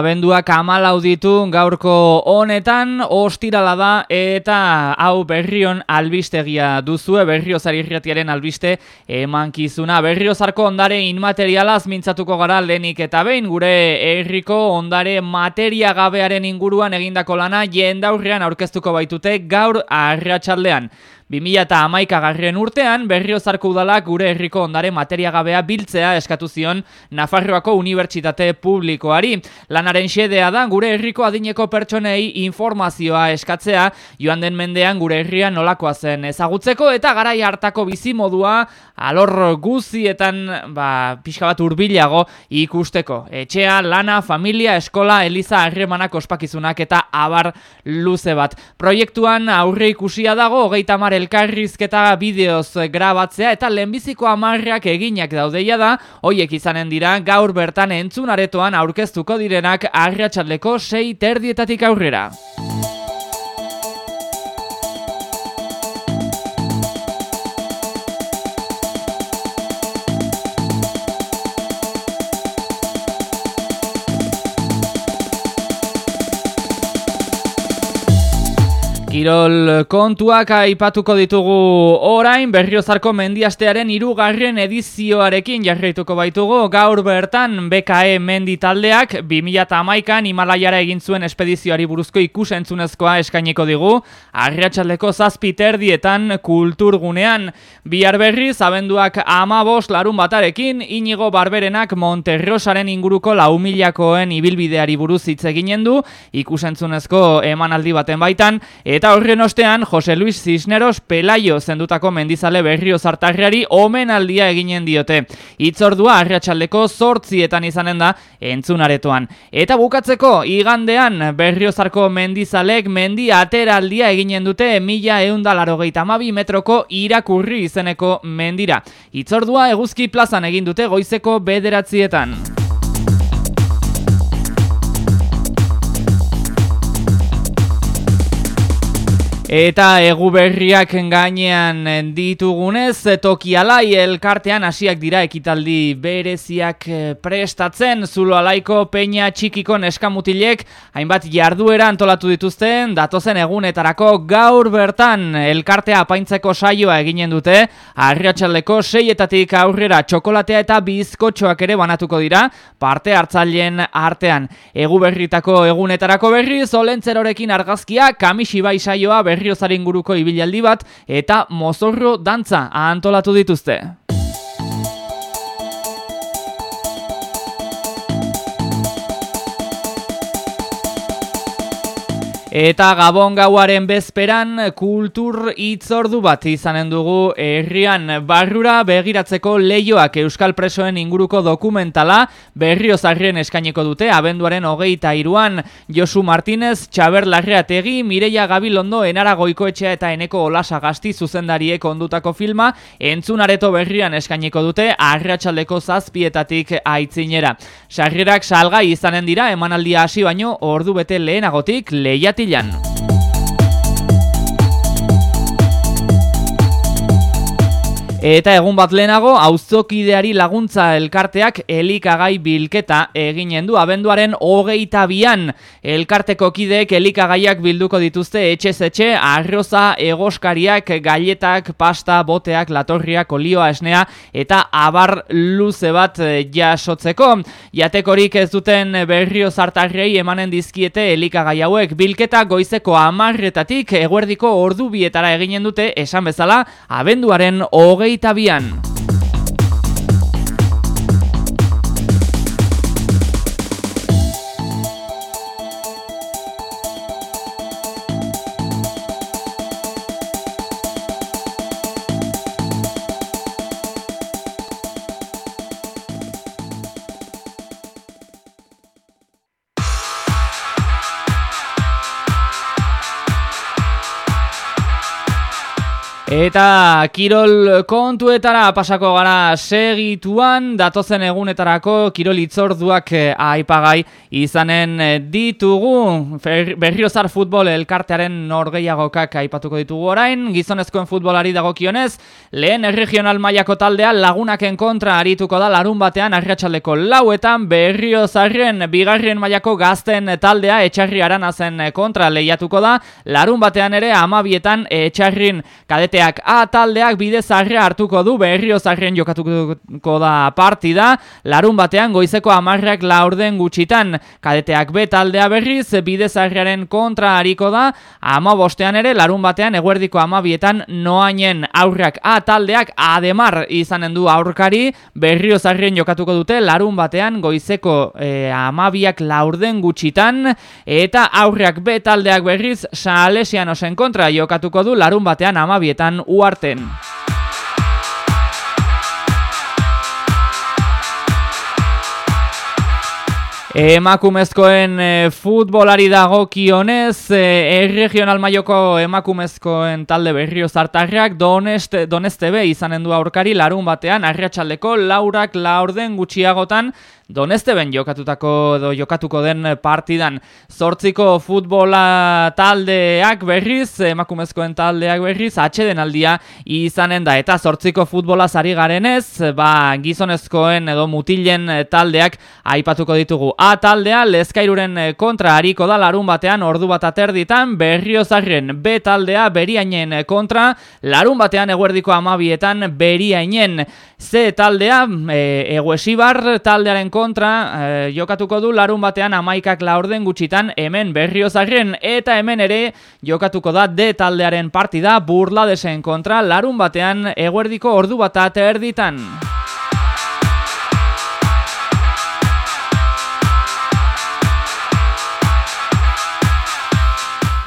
Abenduak amalau ditu gaurko honetan ostirala da eta hau berrion albistegia duzue berriozari irratiaren albiste emankizuna. Berriozarko ondare inmaterialaz mintzatuko gara lenik eta behin gure herriko ondare materia gabearen inguruan egindako lana jendaurrean aurkeztuko baitute gaur arratsaldean. 2000 eta amaika garren urtean, berriozarko udalak gure herriko ondare materiagabea biltzea eskatu zion Nafarroako Unibertsitate Publikoari. Lanaren xedea da gure herriko adineko pertsonei informazioa eskatzea, joan den mendean gure herria nolakoa zen ezagutzeko eta garai hartako bizimodua alor guzietan ba, pixka bat urbilago ikusteko. Etxea, lana, familia, eskola, eliza, harremanak ospakizunak eta abar luze bat. Proiektuan aurre ikusia dago, hogeita mare elkarrizketa bideoz grabatzea eta lehenbiziko amarrak eginak daudeia da, hoiek izanen dira gaur bertan entzun aretoan aurkeztuko direnak arratsaleko sei terdietatik aurrera. Kirol kontuak aipatuko ditugu orain berriozarko mendiastearen irugarren edizioarekin jarraituko baitugu. Gaur bertan BKE mendi taldeak 2008an Himalaiara egin zuen espedizioari buruzko ikusentzunezkoa eskaineko digu. Arratsaldeko zazpi terdietan kulturgunean. Bihar berri zabenduak ama larun batarekin inigo barberenak Monterrosaren inguruko laumilakoen ibilbideari buruz hitz eginen du. Ikusentzunezko emanaldi baten baitan Eta horren ostean, Jose Luis Cisneros Pelaio zendutako mendizale berrio zartarriari omen aldia eginen diote. Itzordua arratsaldeko zortzietan izanen da entzunaretoan. Eta bukatzeko, igandean berriozarko mendizalek mendi ateraldia eginen dute mila eundalaro mabi metroko irakurri izeneko mendira. Itzordua eguzki plazan egin dute goizeko bederatzietan. Eta egu berriak gainean ditugunez, toki alai elkartean hasiak dira ekitaldi bereziak eh, prestatzen, zulo alaiko peina txikiko neskamutilek, hainbat jarduera antolatu dituzten, datozen egunetarako gaur bertan elkartea apaintzeko saioa eginen dute, arriatxaldeko seietatik aurrera txokolatea eta bizkotxoak ere banatuko dira, parte hartzaileen artean. Egu berritako egunetarako berri, zolentzerorekin argazkia, kamisibai saioa berri berriozaren guruko ibilaldi bat eta mozorro dantza antolatu dituzte. Eta Gabon gauaren bezperan kultur itzordu bat izanen dugu herrian barrura begiratzeko leioak Euskal Presoen inguruko dokumentala berriozarrien eskaineko dute abenduaren hogeita iruan Josu Martinez, Txaber Larreategi, Mireia Gabilondo, Enara Goikoetxea eta Eneko Olasa Gazti zuzendariek ondutako filma entzunareto berrian eskaineko dute arratsaldeko zazpietatik aitzinera. Sarrierak salgai izanen dira emanaldia hasi baino ordu bete lehenagotik lehiat Cantillán. Eta egun bat lehenago, auzokideari laguntza elkarteak elikagai bilketa eginen du. Abenduaren hogeita bian elkarteko kideek elikagaiak bilduko dituzte etxe etxe arroza, egoskariak, gailetak, pasta, boteak, latorriak, olioa esnea eta abar luze bat jasotzeko. Jatekorik ez duten berrio zartarrei emanen dizkiete elikagai hauek bilketa goizeko amarretatik eguerdiko ordu bietara eginen dute esan bezala abenduaren hogei hogeita bian. Eta Kirol kontuetara pasako gara segituan, datozen egunetarako Kirol itzorduak eh, aipagai izanen eh, ditugu. Berriozar futbol elkartearen norgeiagokak aipatuko ditugu orain, gizonezkoen futbolari dagokionez, lehen erregional mailako taldea lagunaken kontra arituko da larun batean arratsaldeko lauetan Berriozarren bigarren mailako gazten taldea etxarri aranazen kontra lehiatuko da, larun batean ere amabietan etxarrin kadete taldeak A taldeak bide zarre hartuko du berrio zarren jokatuko da partida, larun batean goizeko amarrak laurden gutxitan, kadeteak B taldea berriz bide zarrearen kontra hariko da, ama bostean ere larun batean eguerdiko amabietan noainen aurrak A taldeak ademar izanen du aurkari, berrio zarren jokatuko dute larun batean goizeko e, amabiak laurden gutxitan, eta aurrak B taldeak berriz salesianosen kontra jokatuko du larun batean amabietan uarten. Emakumezkoen e, futbolari dagokionez, e, erregional maioko emakumezkoen talde berrio zartarrak doneste, doneste be izanen du aurkari larun batean, arratsaldeko laurak laurden gutxiagotan, Doneste ben jokatutako edo jokatuko den partidan zortziko futbola taldeak berriz, emakumezkoen taldeak berriz, atxeden aldia izanen da. Eta zortziko futbola zari garenez, ba, gizonezkoen edo mutilen taldeak aipatuko ditugu. A taldea, lezkairuren kontra hariko da larun batean ordu bat aterditan, berriozarren B taldea beriainen kontra, larun batean eguerdiko amabietan beriainen C taldea, e, eguesibar taldearen kontra, kontra eh, jokatuko du larun batean amaikak laurden gutxitan hemen berriozarren eta hemen ere jokatuko da D taldearen partida burladesen kontra larun batean eguerdiko ordu bat erditan.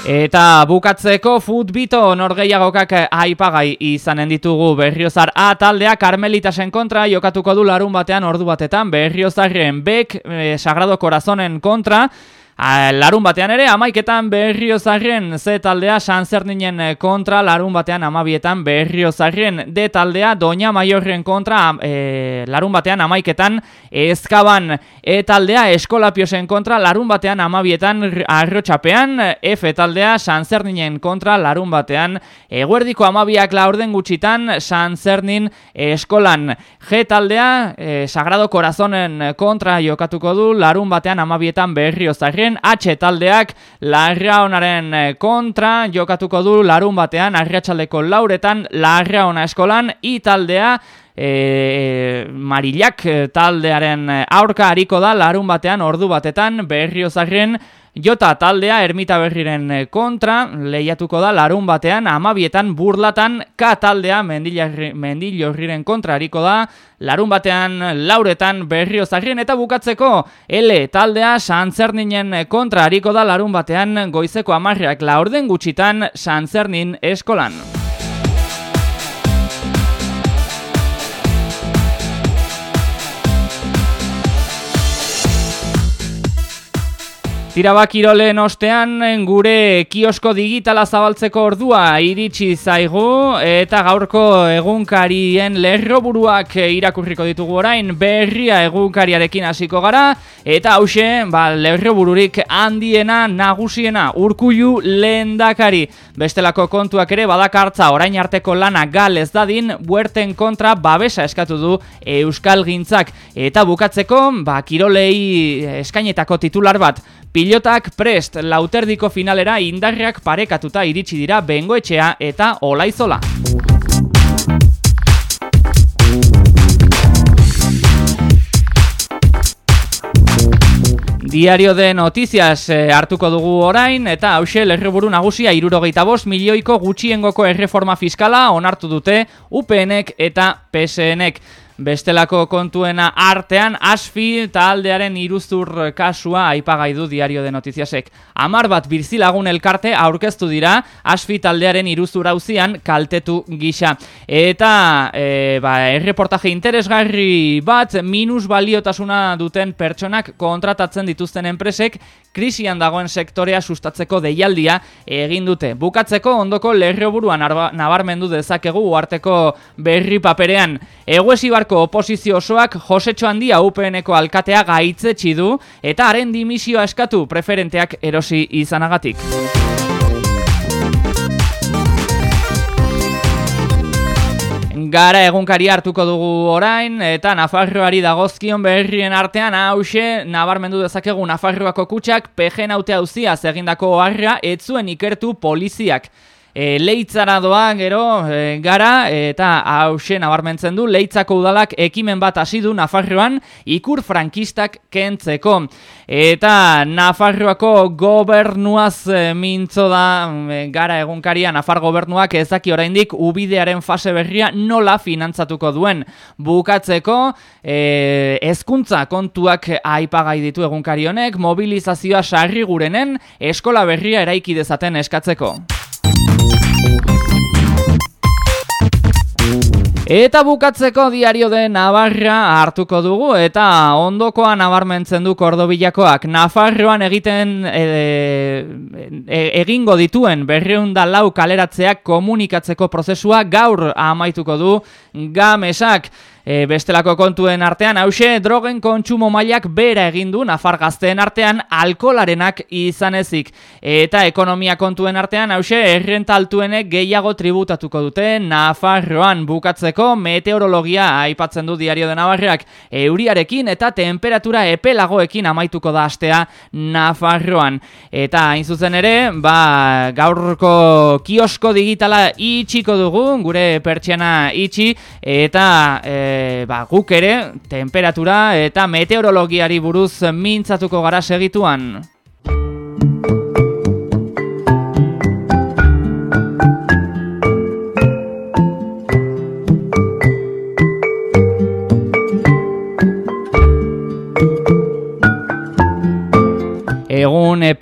Eta bukatzeko futbito norgeiagokak aipagai izanen ditugu. Berriozar A taldea Carmelitasen kontra jokatuko du larun batean ordu batetan. Berriozarren Bek eh, Sagrado Corazonen kontra larun batean ere, amaiketan berriozarren Z taldea Sanzerninen eh, kontra, larun batean amabietan berriozarren D taldea Doña Maiorren kontra, e, larun batean amaiketan Ezkaban E taldea Eskolapiosen kontra, larun batean amabietan Arrotxapean, F taldea Sanzerninen kontra, larun batean Eguerdiko amabiak laurden gutxitan Sanzernin Eskolan. G taldea e, Sagrado Corazonen kontra jokatuko du, larun batean amabietan berriozarren H taldeak Larraonaren eh, kontra jokatuko du larun batean Arriatxaldeko lauretan Larraona eskolan I taldea e, Marillak taldearen aurka hariko da larun batean ordu batetan Berriozarren Jota taldea ermita berriren eh, kontra, lehiatuko da larun batean, amabietan burlatan, ka taldea mendilorriren kontra hariko da, larun batean lauretan berrio eta bukatzeko, L taldea santzerninen kontra hariko da larun batean goizeko amarriak laurden gutxitan santzernin eskolan. Tirabakirolen ostean gure kiosko digitala zabaltzeko ordua iritsi zaigu eta gaurko egunkarien lerroburuak irakurriko ditugu orain berria egunkariarekin hasiko gara eta hause ba, lerrobururik handiena nagusiena urkullu lehendakari. Bestelako kontuak ere badakartza orain arteko lana galez dadin buerten kontra babesa eskatu du Euskal Gintzak. Eta bukatzeko ba, kirolei eskainetako titular bat Pilotak prest lauterdiko finalera indarriak parekatuta iritsi dira bengoetxea eta olaizola. Diario de Noticias eh, hartuko dugu orain eta hause lerreburu nagusia irurogeita bost milioiko gutxiengoko erreforma fiskala onartu dute UPNek eta PSNek. Bestelako kontuena artean asfi taldearen iruzur kasua aipagai du diario de notiziasek. Amar bat birzilagun elkarte aurkeztu dira asfi taldearen iruzur hauzian kaltetu gisa. Eta e, ba, erreportaje interesgarri bat minus baliotasuna duten pertsonak kontratatzen dituzten enpresek krisian dagoen sektorea sustatzeko deialdia egin dute. Bukatzeko ondoko lerroburuan nabarmendu dezakegu uarteko berri paperean. Eguesi barko oposizio osoak Josetxo handia UPNeko alkatea gaitzetsi du eta haren dimisioa eskatu preferenteak erosi izanagatik. Gara egunkari hartuko dugu orain, eta Nafarroari dagozkion berrien artean hause, nabarmendu dezakegu Nafarroako kutsak, PG naute hauzia zegindako oharra, etzuen ikertu poliziak e, leitzara doa gero e, gara eta hause nabarmentzen du leitzako udalak ekimen bat hasi du Nafarroan ikur frankistak kentzeko eta Nafarroako gobernuaz e, mintzo da e, gara egunkaria Nafar gobernuak ezaki oraindik ubidearen fase berria nola finantzatuko duen bukatzeko e, ezkuntza kontuak aipagai ditu egunkari honek mobilizazioa sarri gurenen eskola berria eraiki dezaten eskatzeko. Eta bukatzeko diario de Navarra hartuko dugu eta ondokoa nabarmentzen du Kordobilakoak Nafarroan egiten e, e, egingo dituen berreunda lau kaleratzeak komunikatzeko prozesua gaur amaituko du gamesak. E, bestelako kontuen artean, hause, drogen kontsumo mailak bera egin du Nafar gazteen artean alkolarenak izan ezik. Eta ekonomia kontuen artean, hause, errentaltuenek gehiago tributatuko dute Nafarroan bukatzeko meteorologia aipatzen du diario de Navarreak euriarekin eta temperatura epelagoekin amaituko da astea Nafarroan. Eta hain zuzen ere, ba, gaurko kiosko digitala itxiko dugu, gure pertsiana itxi, eta... E, ba, guk ere temperatura eta meteorologiari buruz mintzatuko gara segituan.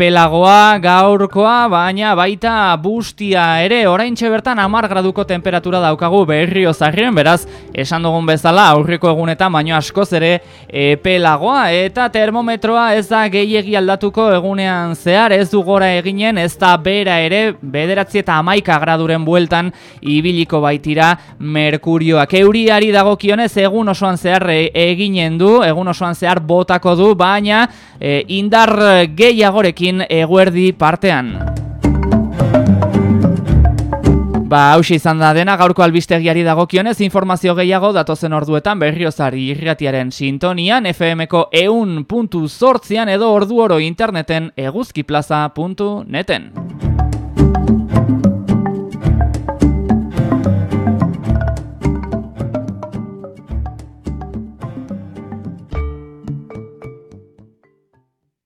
Epelagoa, gaurkoa, baina baita bustia ere, orain bertan amar graduko temperatura daukagu berrio zarrien, beraz, esan dugun bezala, aurriko egunetan, baino askoz ere epelagoa, eta termometroa ez da gehiegi aldatuko egunean zehar, ez du gora eginen, ez da bera ere, bederatzi eta amaika graduren bueltan, ibiliko baitira merkurioak. Euriari dagokionez, egun osoan zehar eginen du, egun osoan zehar botako du, baina e, indar gehi gehiagorekin eguerdi partean. Ba, hausia izan da dena gaurko albistegiari dagokionez informazio gehiago datozen orduetan berriozari irratiaren sintonian FMko eun puntu edo ordu oro interneten eguzkiplaza.neten.